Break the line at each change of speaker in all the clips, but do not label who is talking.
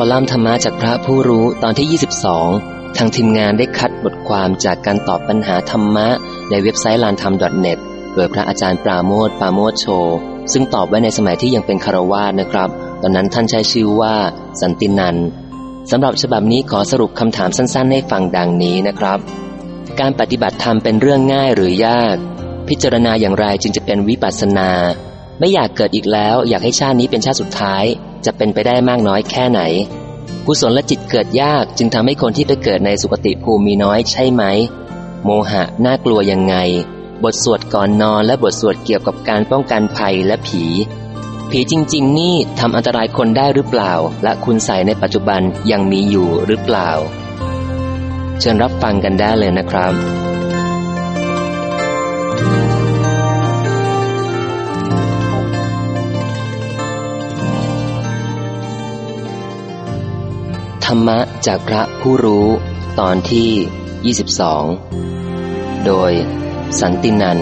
คอลัมน์ธรรมะจากพระผู้รู้ตอนที่ 22 ทางทีมงานได้คัดบทความจากการตอบปัญหาธรรมะ ในเว็บไซต์ลานธรรม .net โดยพระอาจารย์ปราโมทปราโมทโช ซึ่งตอบไว้ในสมัยที่ยังเป็นคารวาสนะครับ ตอนนั้นท่านใช้ชื่อว่า สันตินันสำหรับฉบับนี้ขอสรุปคำถามสั้นๆ ให้ฟังดังนี้นะครับ การปฏิบัติธรรมเป็นเรื่องง่ายหรือยาก พิจารณาอย่างไรจึงจะเป็นวิปัสสนา ไม่อยากเกิดอีกแล้ว อยากให้ชาตินี้เป็นชาติสุดท้ายจะเป็นไปได้มากน้อยแค่ไหน กุศลและจิตเกิดยากจึงทำให้คนที่ไปเกิดในสุคติภูมิมีน้อยใช่ไหม โมหะน่ากลัวยังไง บทสวดก่อนนอนและบทสวดเกี่ยวกับการป้องกันภัยและผี ผีจริง ๆ นี่ทำอันตรายคนได้หรือเปล่า และคุณใส่ในปัจจุบันยังมีอยู่หรือเปล่า เชิญรับฟังกันได้เลยนะครับ ธรรมะจากพระผู้รู้ตอนที่ 22 โดยสันตินัน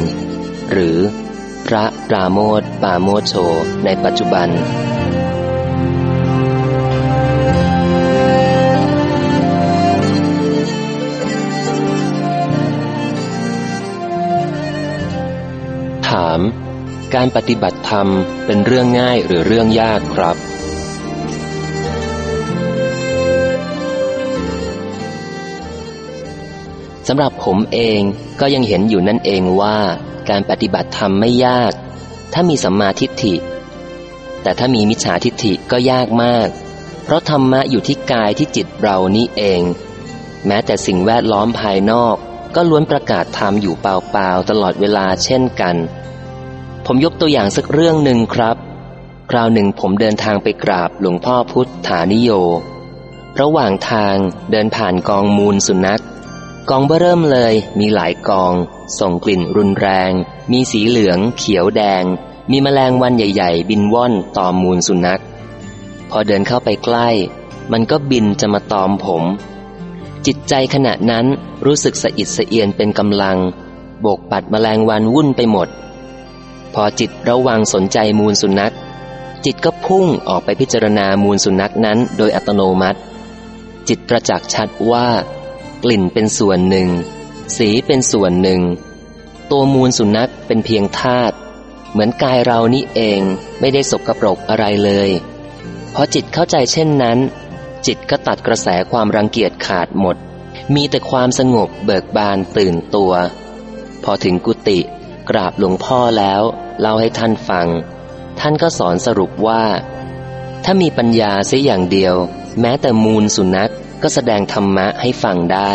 หรือพระปราโมทปาโมโชในปัจจุบัน ถาม การปฏิบัติธรรมเป็นเรื่องง่ายหรือเรื่องยากครับำหรับผมเองก็ยังเห็นอยู่นั่นเองว่าการปฏิบัติธรรมไม่ยาก ถ้ามีสัมมาทิฏฐิ แต่ถ้ามีมิจฉาทิฏฐิก็ยากมาก เพราะธรรมะอยู่ที่กายที่จิตเรานี่เอง แม้แต่สิ่งแวดล้อมภายนอกก็ล้วนประกาศธรรมอยู่เปล่าๆตลอดเวลาเช่นกัน ผมยกตัวอย่างสักเรื่องหนึ่งครับ คราวหนึ่งผมเดินทางไปกราบหลวงพ่อพุทธานิโย ระหว่างทางเดินผ่านกองมูลสุนัข กองเบ้อเริ่มเลยมีหลายกอง ส่งกลิ่นรุนแรง มีสีเหลือง เขียวแดง มีแมลงวันใหญ่ ๆ บินว่อนตอมมูลสุนัข พอเดินเข้าไปใกล้ มันก็บินจะมาตอมผม จิตใจขณะนั้นรู้สึกสะอิดสะเอียนเป็นกำลัง โบกปัดแมลงวันวุ่นไปหมด พอจิตระวังสนใจมูลสุนัข จิตก็พุ่งออกไปพิจารณามูลสุนัขนั้นโดยอัตโนมัติ จิตประจักษ์ชัดว่า กลิ่นเป็นส่วนหนึ่ง สีเป็นส่วนหนึ่ง ตัวมูลสุนัขเป็นเพียงธาตุเหมือนกายเรานี่เองไม่ได้สกปรกอะไรเลยพอจิตเข้าใจเช่นนั้น จิตก็ตัดกระแสความรังเกียจขาดหมด มีแต่ความสงบเบิกบานตื่นตัว พอถึงกุฏิกราบหลวงพ่อแล้วเล่าให้ท่านฟัง ท่านก็สอนสรุปว่า ถ้ามีปัญญาเสียอย่างเดียว แม้แต่มูลสุนัข ก็แสดงธรรมะให้ฟังได้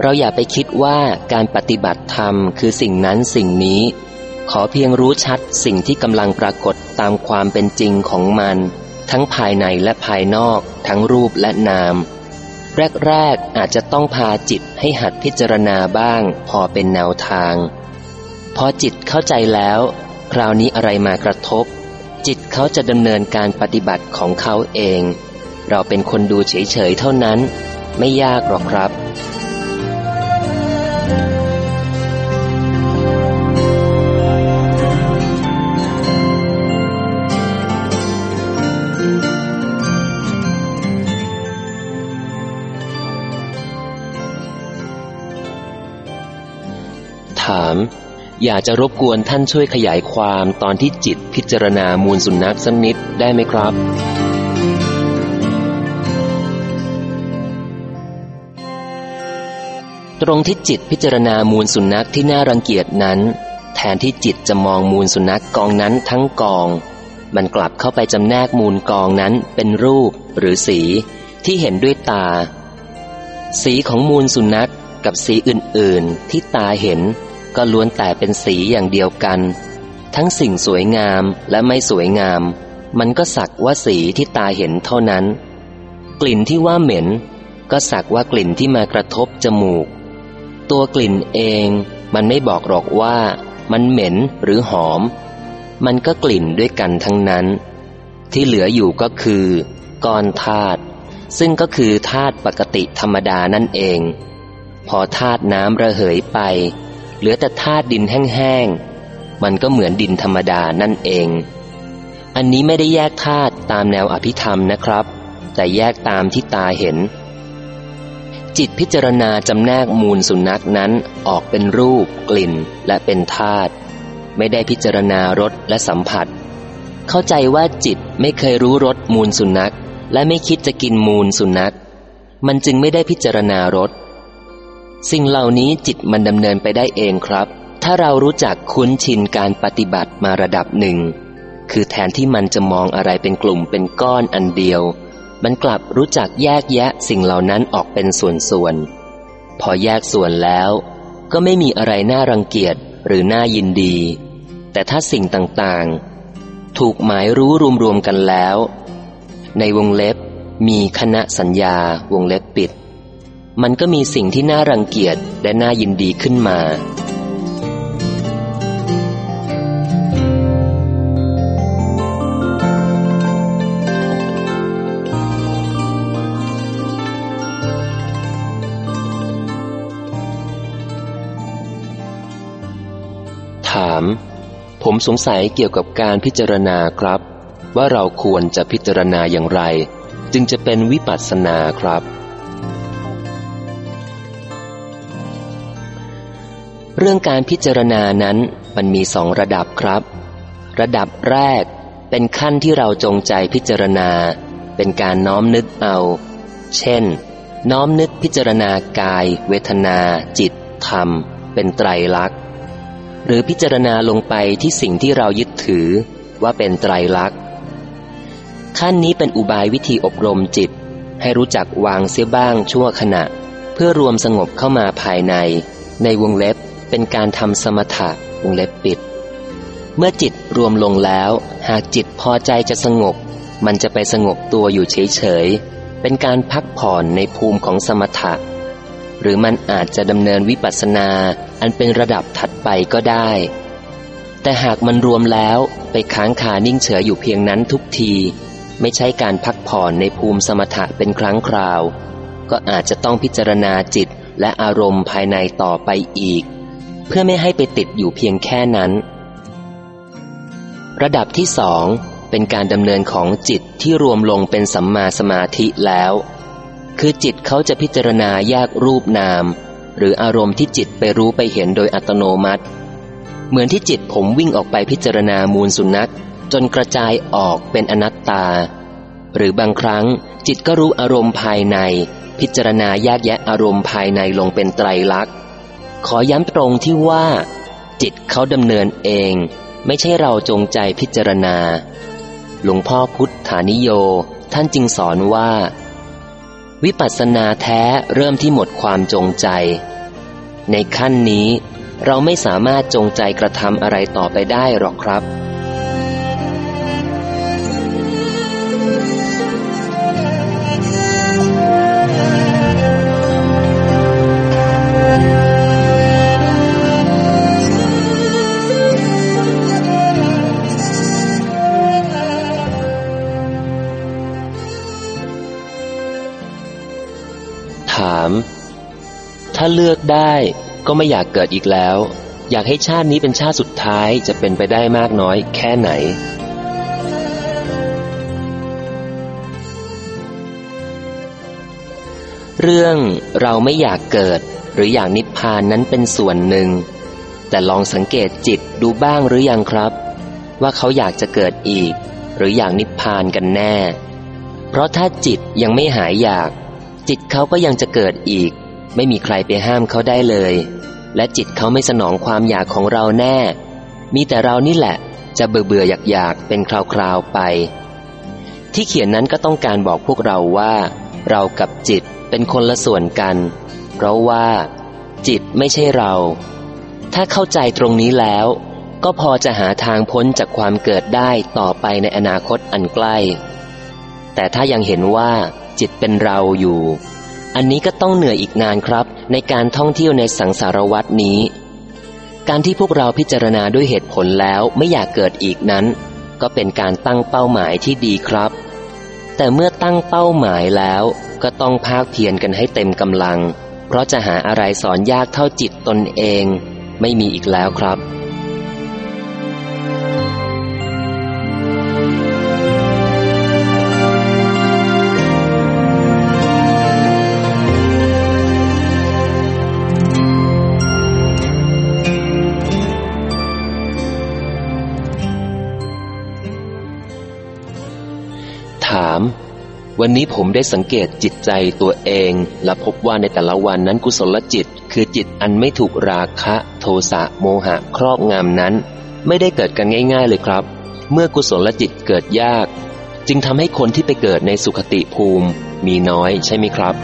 เราอย่าไปคิดว่าการปฏิบัติธรรมคือสิ่งนั้นสิ่งนี้ ขอเพียงรู้ชัดสิ่งที่กำลังปรากฏตามความเป็นจริงของมัน ทั้งภายในและภายนอก ทั้งรูปและนาม แรกๆอาจจะต้องพาจิตให้หัดพิจารณาบ้าง พอเป็นแนวทาง พอจิตเข้าใจแล้ว คราวนี้อะไรมากระทบ จิตเขาจะดำเนินการปฏิบัติของเขาเอง เราเป็นคนดูเฉยๆเท่านั้น ไม่ยากหรอกครับถามอยากจะรบกวนท่านช่วยขยายความตอนที่จิตพิจารณามูลสุนัขสักนิดได้ไหมครับ ตรงที่จิตพิจารณามูลสุนัขที่น่ารังเกียจนั้น แทนที่จิตจะมองมูลสุนัขกองนั้นทั้งกอง มันกลับเข้าไปจำแนกมูลกองนั้นเป็นรูปหรือสีที่เห็นด้วยตา สีของมูลสุนัขกับสีอื่นๆ ที่ตาเห็น ก็ล้วนแต่เป็นสีอย่างเดียวกัน ทั้งสิ่งสวยงามและไม่สวยงาม มันก็สักว่าสีที่ตาเห็นเท่านั้น กลิ่นที่ว่าเหม็น ก็สักว่ากลิ่นที่มากระทบจมูก ตัวกลิ่นเอง มันไม่บอกหรอกว่า มันเหม็นหรือหอม มันก็กลิ่นด้วยกันทั้งนั้น ที่เหลืออยู่ก็คือก้อนธาตุซึ่งก็คือธาตุปกติธรรมดานั่นเอง พอธาตุน้ำระเหยไป เหลือแต่ธาตุดินแห้งๆมันก็เหมือนดินธรรมดานั่นเอง อันนี้ไม่ได้แยกธาตุตามแนวอภิธรรมนะครับ แต่แยกตามที่ตาเห็น จิตพิจารณาจำแนกมูลสุนัขนั้นออกเป็นรูป กลิ่นและเป็นธาตุไม่ได้พิจารณารสและสัมผัส เข้าใจว่าจิตไม่เคยรู้รสมูลสุนัข และไม่คิดจะกินมูลสุนัข มันจึงไม่ได้พิจารณารสสิ่งเหล่านี้จิตมันดำเนินไปได้เองครับ ถ้าเรารู้จักคุ้นชินการปฏิบัติมาระดับหนึ่ง คือแทนที่มันจะมองอะไรเป็นกลุ่มเป็นก้อนอันเดียว มันกลับรู้จักแยกแยะสิ่งเหล่านั้นออกเป็นส่วนๆ พอแยกส่วนแล้ว ก็ไม่มีอะไรน่ารังเกียจหรือน่ายินดี แต่ถ้าสิ่งต่างๆ ถูกหมายรู้รวมๆกันแล้ว ในวงเล็บมีคณะสัญญาวงเล็บปิด มันก็มีสิ่งที่น่ารังเกียจและน่ายินดีขึ้นมา ผมสงสัยเกี่ยวกับการพิจารณาครับ ว่าเราควรจะพิจารณาอย่างไร จึงจะเป็นวิปัสสนาครับ เรื่องการพิจารณานั้นมันมีสองระดับครับ ระดับแรกเป็นขั้นที่เราจงใจพิจารณา เป็นการน้อมนึกเอา เช่น น้อมนึกพิจารณากาย เวทนา จิต ธรรม เป็นไตรลักษณ์ หรือพิจารณาลงไปที่สิ่งที่เรายึดถือว่าเป็นไตรลักษณ์ขั้นนี้เป็นอุบายวิธีอบรมจิต ให้รู้จักวางเสียบ้างชั่วขณะ เพื่อรวมสงบเข้ามาภายใน ในวงเล็บเป็นการทำสมถะวงเล็บปิด เมื่อจิตรวมลงแล้ว หากจิตพอใจจะสงบ มันจะไปสงบตัวอยู่เฉยๆเป็นการพักผ่อนในภูมิของสมถะ หรือมันอาจจะดำเนินวิปัสสนาอันเป็นระดับถัดไปก็ได้ แต่หากมันรวมแล้วไปค้างคานิ่งเฉยอยู่เพียงนั้นทุกที ไม่ใช่การพักผ่อนในภูมิสมถะเป็นครั้งคราว ก็อาจจะต้องพิจารณาจิตและอารมณ์ภายในต่อไปอีก เพื่อไม่ให้ไปติดอยู่เพียงแค่นั้น ระดับที่สองเป็นการดำเนินของจิตที่รวมลงเป็นสัมมาสมาธิแล้ว คือจิตเขาจะพิจารณาแยกรูปนาม หรืออารมณ์ที่จิตไปรู้ไปเห็นโดยอัตโนมัติ เหมือนที่จิตผมวิ่งออกไปพิจารณามูลสุนัข จนกระจายออกเป็นอนัตตา หรือบางครั้งจิตก็รู้อารมณ์ภายใน พิจารณาแยกแยะอารมณ์ภายในลงเป็นไตรลักษณ์ ขอย้ำตรงที่ว่า จิตเขาดำเนินเอง ไม่ใช่เราจงใจพิจารณา หลวงพ่อพุทธานิโย ท่านจึงสอนว่า วิปัสสนาแท้เริ่มที่หมดความจงใจ ในขั้นนี้เราไม่สามารถจงใจกระทำอะไรต่อไปได้หรอกครับามถ้าเลือกได้ก็ไม่อยากเกิดอีกแล้ว อยากให้ชาตินี้เป็นชาติสุดท้ายจะเป็นไปได้มากน้อยแค่ไหน เรื่องเราไม่อยากเกิดหรืออยากนิพพานนั้นเป็นส่วนหนึ่ง แต่ลองสังเกตจิตดูบ้างหรือยังครับ ว่าเขาอยากจะเกิดอีก หรืออยากนิพพานกันแน่ เพราะถ้าจิตยังไม่หายอยาก จิตเขาก็ยังจะเกิดอีก ไม่มีใครไปห้ามเขาได้เลย และจิตเขาไม่สนองความอยากของเราแน่ มีแต่เรานี่แหละ จะเบื่อเบื่ออยากอยากเป็นคราวๆไป ที่เขียนนั้นก็ต้องการบอกพวกเราว่า เรากับจิตเป็นคนละส่วนกัน เพราะว่า จิตไม่ใช่เรา ถ้าเข้าใจตรงนี้แล้ว ก็พอจะหาทางพ้นจากความเกิดได้ต่อไปในอนาคตอันใกล้ แต่ถ้ายังเห็นว่า จิตเป็นเราอยู่ อันนี้ก็ต้องเหนื่อยอีกนานครับ ในการท่องเที่ยวในสังสารวัตนี้ การที่พวกเราพิจารณาด้วยเหตุผลแล้วไม่อยากเกิดอีกนั้น ก็เป็นการตั้งเป้าหมายที่ดีครับ แต่เมื่อตั้งเป้าหมายแล้วก็ต้องภาคเพียรกันให้เต็มกำลัง เพราะจะหาอะไรสอนยากเท่าจิตตนเอง ไม่มีอีกแล้วครับ วันนี้ผมได้สังเกตจิตใจตัวเอง และพบว่าในแต่ละวันนั้นกุศลจิต คือจิตอันไม่ถูกราคะ โทสะโมหะครอบงำนั้น ไม่ได้เกิดกันง่าย ๆ เลยครับ เมื่อกุศลจิตเกิดยาก จึงทำให้คนที่ไปเกิดในสุขติภูมิ มีน้อยใช่ไหมครับ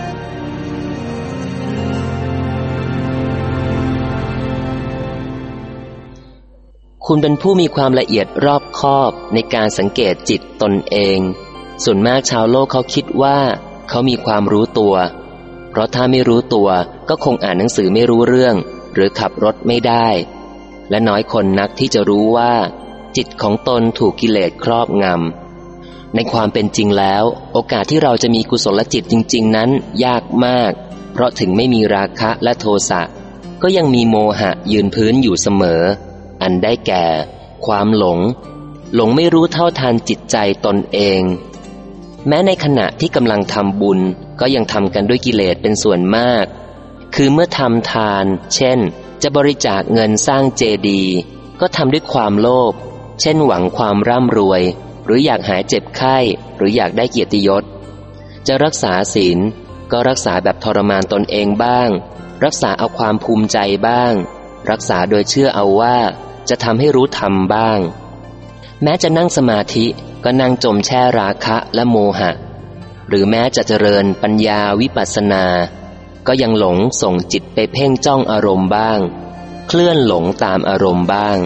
คุณเป็นผู้มีความละเอียดรอบคอบในการสังเกตจิตตนเอง ส่วนมากชาวโลกเขาคิดว่าเขามีความรู้ตัว เพราะถ้าไม่รู้ตัวก็คงอ่านหนังสือไม่รู้เรื่อง หรือขับรถไม่ได้ และน้อยคนนักที่จะรู้ว่า จิตของตนถูกกิเลสครอบงำ ในความเป็นจริงแล้ว โอกาสที่เราจะมีกุศลจิตจริง ๆ นั้นยากมาก เพราะถึงไม่มีราคะและโทสะก็ยังมีโมหะยืนพื้นอยู่เสมอ อันได้แก่ ความหลง หลงไม่รู้เท่าทานจิตใจตนเอง แม้ในขณะที่กำลังทำบุญก็ยังทำกันด้วยกิเลสเป็นส่วนมาก คือเมื่อทำทาน เช่น จะบริจาคเงินสร้างเจดีย์ก็ทำด้วยความโลภ เช่นหวังความร่ำรวย หรืออยากหายเจ็บไข้ หรืออยากได้เกียรติยศ จะรักษาศีลก็รักษาแบบทรมานตนเองบ้าง รักษาเอาความภูมิใจบ้าง รักษาโดยเชื่อเอาว่า จะทำให้รู้ธรรมบ้าง แม้จะนั่งสมาธิ ก็นั่งจมแช่ราคะและโมหะ หรือแม้จะเจริญปัญญาวิปัสสนา ก็ยังหลงส่งจิตไปเพ่งจ้องอารมณ์บ้าง เคลื่อนหลงตามอารมณ์บ้าง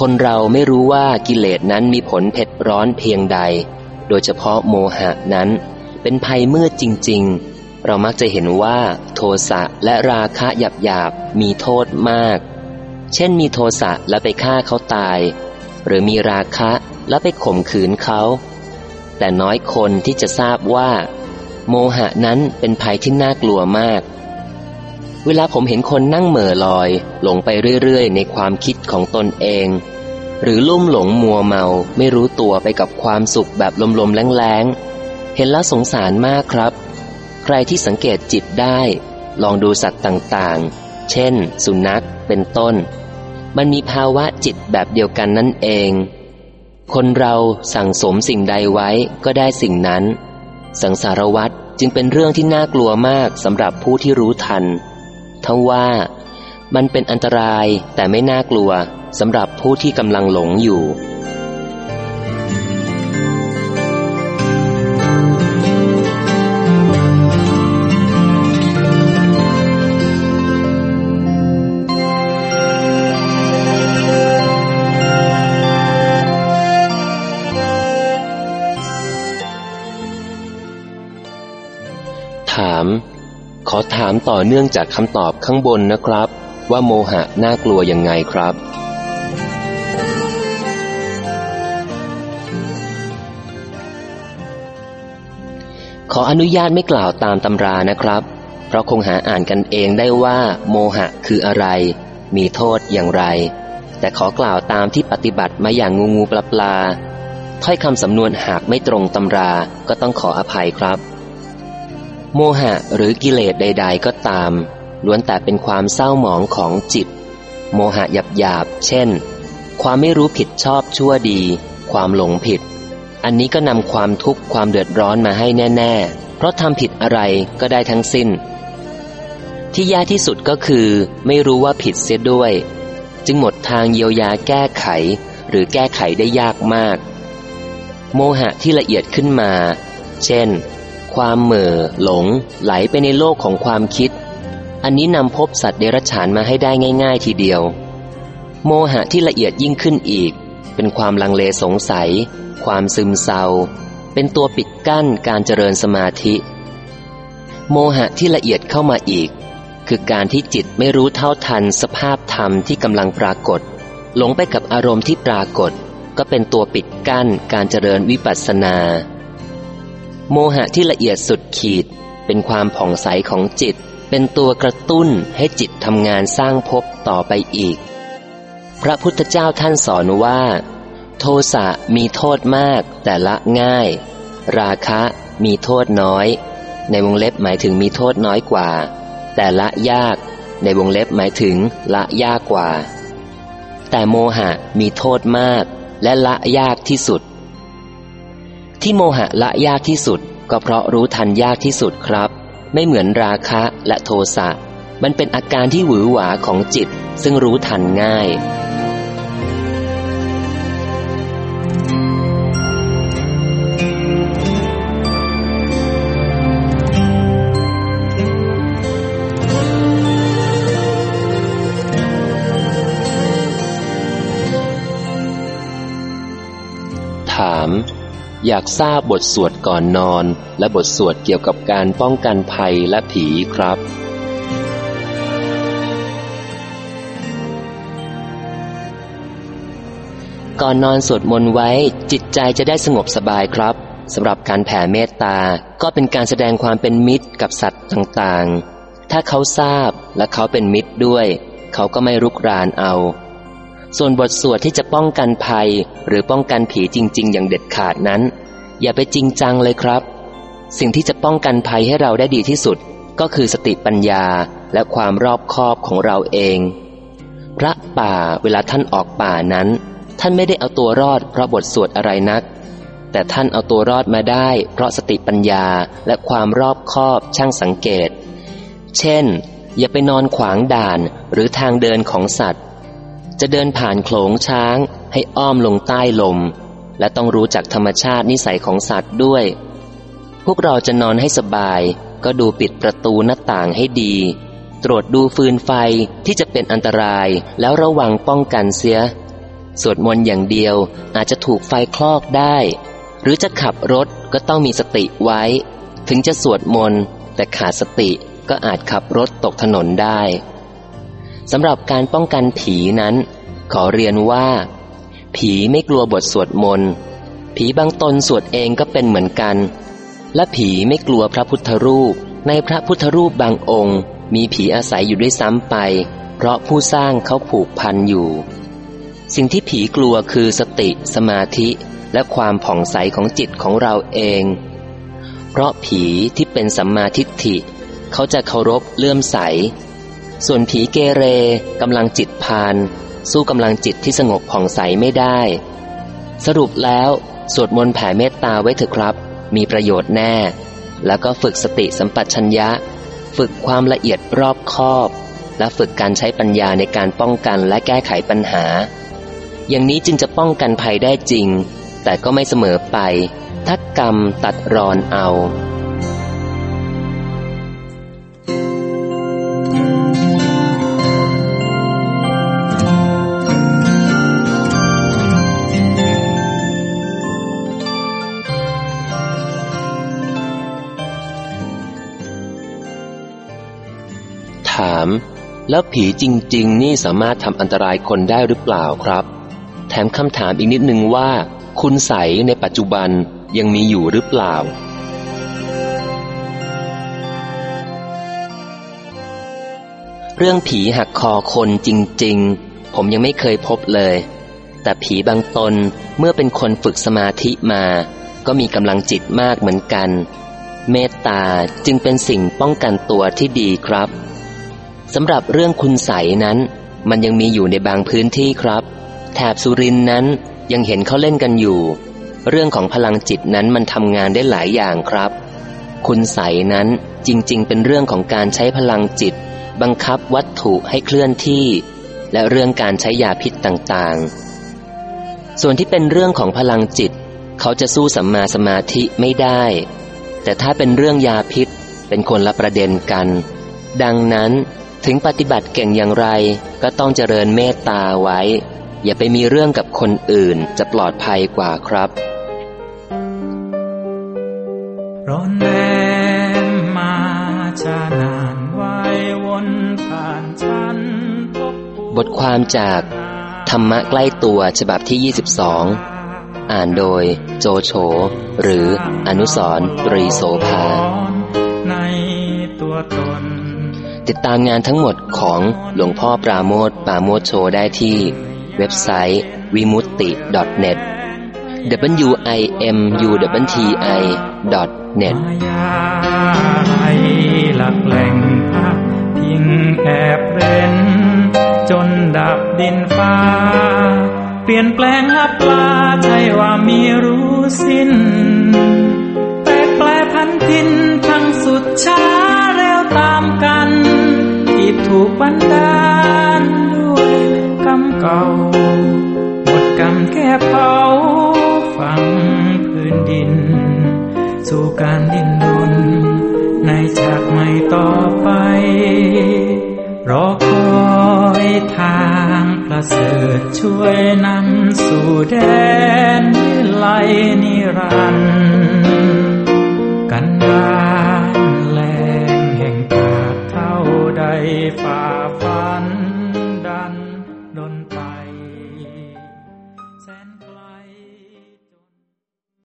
คนเราไม่รู้ว่ากิเลสนั้นมีผลเผ็ดร้อนเพียงใด โดยเฉพาะโมหะนั้น เป็นภัยมืดจริง ๆ เรามักจะเห็นว่า โทสะและราคะหยาบๆมีโทษมาก เช่นมีโทสะแล้วไปฆ่าเขาตาย หรือมีราคะ แล้วไปข่มขืนเขา แต่น้อยคนที่จะทราบว่า โมหะนั้นเป็นภัยที่น่ากลัวมาก เวลาผมเห็นคนนั่งเหม่อลอย หลงไปเรื่อยๆ ในความคิดของตนเอง หรือลุ่มหลงมัวเมาไม่รู้ตัวไปกับความสุขแบบลมๆแรงๆ เห็นแล้วสงสารมากครับ ใครที่สังเกตจิตได้ ลองดูสัตว์ต่างๆ เช่น สุนัขเป็นต้น มันมีภาวะจิตแบบเดียวกันนั่นเอง คนเราสั่งสมสิ่งใดไว้ก็ได้สิ่งนั้น สังสารวัตรจึงเป็นเรื่องที่น่ากลัวมากสำหรับผู้ที่รู้ทันทว่ามันเป็นอันตรายแต่ไม่น่ากลัวสำหรับผู้ที่กำลังหลงอยู่ ถามต่อเนื่องจากคำตอบข้างบนนะครับ ว่าโมหะน่ากลัวยังไงครับ ขออนุญาตไม่กล่าวตามตำรานะครับ เพราะคงหาอ่านกันเองได้ว่า โมหะคืออะไร มีโทษอย่างไร แต่ขอกล่าวตามที่ปฏิบัติมาอย่างงูงูปลาปลาถ้อยคำสำนวนหากไม่ตรงตำราก็ต้องขออภัยครับ โมหะหรือกิเลสใด ๆ ก็ตาม ล้วนแต่เป็นความเศร้าหมองของจิต โมหะหยาบหยาบเช่น ความไม่รู้ผิดชอบชั่วดี ความหลงผิด อันนี้ก็นำความทุกข์ความเดือดร้อนมาให้แน่ ๆ เพราะทำผิดอะไรก็ได้ทั้งสิ้น ที่ยากที่สุดก็คือ ไม่รู้ว่าผิดเสียด้วย จึงหมดทางเยียวยาแก้ไข หรือแก้ไขได้ยากมาก โมหะที่ละเอียดขึ้นมา เช่น ความเหม่อหลง ไหลไปในโลกของความคิด อันนี้นำพบสัตว์เดรัจฉานมาให้ได้ง่าย ๆ ทีเดียว โมหะที่ละเอียดยิ่งขึ้นอีก เป็นความลังเลสงสัย ความซึมเศร้า เป็นตัวปิดกั้นการเจริญสมาธิ โมหะที่ละเอียดเข้ามาอีก คือการที่จิตไม่รู้เท่าทันสภาพธรรมที่กำลังปรากฏ หลงไปกับอารมณ์ที่ปรากฏ ก็เป็นตัวปิดกั้นการเจริญวิปัสสนา โมหะที่ละเอียดสุดขีด เป็นความผ่องใสของจิต เป็นตัวกระตุ้นให้จิตทำงานสร้างภพต่อไปอีก พระพุทธเจ้าท่านสอนว่า โทสะมีโทษมากแต่ละง่าย ราคะมีโทษน้อย ในวงเล็บหมายถึงมีโทษน้อยกว่า แต่ละยาก ในวงเล็บหมายถึงละยากกว่า แต่โมหะมีโทษมากและละยากที่สุด ที่โมหะละยากที่สุด ก็เพราะรู้ทันยากที่สุดครับ ไม่เหมือนราคะและโทสะ มันเป็นอาการที่หวือหวาของจิต ซึ่งรู้ทันง่ายถาม อยากทราบบทสวดก่อนนอน และบทสวดเกี่ยวกับการป้องกันภัยและผีครับ ก่อนนอนสวดมนต์ไว้จิตใจจะได้สงบสบายครับสำหรับการแผ่เมตตาก็เป็นการแสดงความเป็นมิตรกับสัตว์ต่างๆ ถ้าเขาทราบและเขาเป็นมิตรด้วย เขาก็ไม่รุกรานเอา ส่วนบทสวดที่จะป้องกันภัย หรือป้องกันผีจริง ๆ อย่างเด็ดขาดนั้น อย่าไปจริงจังเลยครับ สิ่งที่จะป้องกันภัยให้เราได้ดีที่สุด ก็คือสติปัญญาและความรอบคอบของเราเอง พระป่าเวลาท่านออกป่านั้น ท่านไม่ได้เอาตัวรอดเพราะบทสวดอะไรนัก แต่ท่านเอาตัวรอดมาได้ เพราะสติปัญญาและความรอบคอบช่างสังเกต เช่น อย่าไปนอนขวางด่านหรือทางเดินของสัตว์ จะเดินผ่านโขลงช้างให้อ้อมลงใต้ลม และต้องรู้จักธรรมชาตินิสัยของสัตว์ด้วย พวกเราจะนอนให้สบาย ก็ดูปิดประตูหน้าต่างให้ดี ตรวจดูฟืนไฟที่จะเป็นอันตรายแล้วระวังป้องกันเสีย สวดมนต์อย่างเดียวอาจจะถูกไฟคลอกได้ หรือจะขับรถก็ต้องมีสติไว้ ถึงจะสวดมนต์แต่ขาดสติก็อาจขับรถตกถนนได้ สำหรับการป้องกันผีนั้น ขอเรียนว่า ผีไม่กลัวบทสวดมนต์ ผีบางตนสวดเองก็เป็นเหมือนกัน และผีไม่กลัวพระพุทธรูป ในพระพุทธรูปบางองค์ มีผีอาศัยอยู่ด้วยซ้ำไป เพราะผู้สร้างเขาผูกพันอยู่ สิ่งที่ผีกลัวคือสติ สมาธิ และความผ่องใสของจิตของเราเอง เพราะผีที่เป็นสัมมาทิฏฐิ เขาจะเคารพเลื่อมใส ส่วนผีเกเรกำลังจิตพาน สู้กำลังจิตที่สงบผ่องใสไม่ได้ สรุปแล้วสวดมนต์แผ่เมตตาไว้เถอะครับ มีประโยชน์แน่ แล้วก็ฝึกสติสัมปชัญญะ ฝึกความละเอียดรอบคอบ และฝึกการใช้ปัญญาในการป้องกันและแก้ไขปัญหา อย่างนี้จึงจะป้องกันภัยได้จริง แต่ก็ไม่เสมอไปถ้ากรรมตัดรอนเอา แล้วผีจริง ๆ นี่สามารถทำอันตรายคนได้หรือเปล่าครับ แถมคำถามอีกนิดนึงว่า คุณใสในปัจจุบันยังมีอยู่หรือเปล่า เรื่องผีหักคอคนจริง ๆ ผมยังไม่เคยพบเลย แต่ผีบางตนเมื่อเป็นคนฝึกสมาธิมา ก็มีกำลังจิตมากเหมือนกัน เมตตาจึงเป็นสิ่งป้องกันตัวที่ดีครับ สำหรับเรื่องคุณใสนั้น มันยังมีอยู่ในบางพื้นที่ครับ แถบสุรินนั้นยังเห็นเขาเล่นกันอยู่ เรื่องของพลังจิตนั้นมันทำงานได้หลายอย่างครับ คุณใสนั้นจริงๆ เป็นเรื่องของการใช้พลังจิต บังคับวัตถุให้เคลื่อนที่ และเรื่องการใช้ยาพิษต่างๆ ส่วนที่เป็นเรื่องของพลังจิต เขาจะสู้สัมมาสมาธิไม่ได้ แต่ถ้าเป็นเรื่องยาพิษเป็นคนละประเด็นกัน ดังนั้น ถึงปฏิบัติเก่งอย่างไร ก็ต้องเจริญเมตตาไว้ อย่าไปมีเรื่องกับคนอื่นจะปลอดภัยกว่าครับร้อนแรมมาชานานไว้วนผ่านฉันบทความจากธรรมะใกล้ตัวฉบับที่ 22 อ่านโดยโจโฉหรืออนุสรตรีโสภาในตัวตน ติดตามงานทั้งหมดของหลวงพ่อปราโมทปราโมทโชได้ที่ เว็บไซต์วิมุตติ .net w i m u t i .net หลักแหล่งพิงแอบเร้นจนดับดินฟ้า เปลี่ยนแปลงหับลาใช่ว่ามีรู้สิ้น แปลแปลพั
นดินทั้งสุดช้าเร็วตามกัน ถูกบันดาลด้วยกรรมเก่า หมดกรรมแค่เผาฝังพื้นดิน สู่การดิ้นรนในฉากใหม่ต่อไป รอคอยทางประเสริฐช่วยนำสู่แดนวิไลนิรันดร์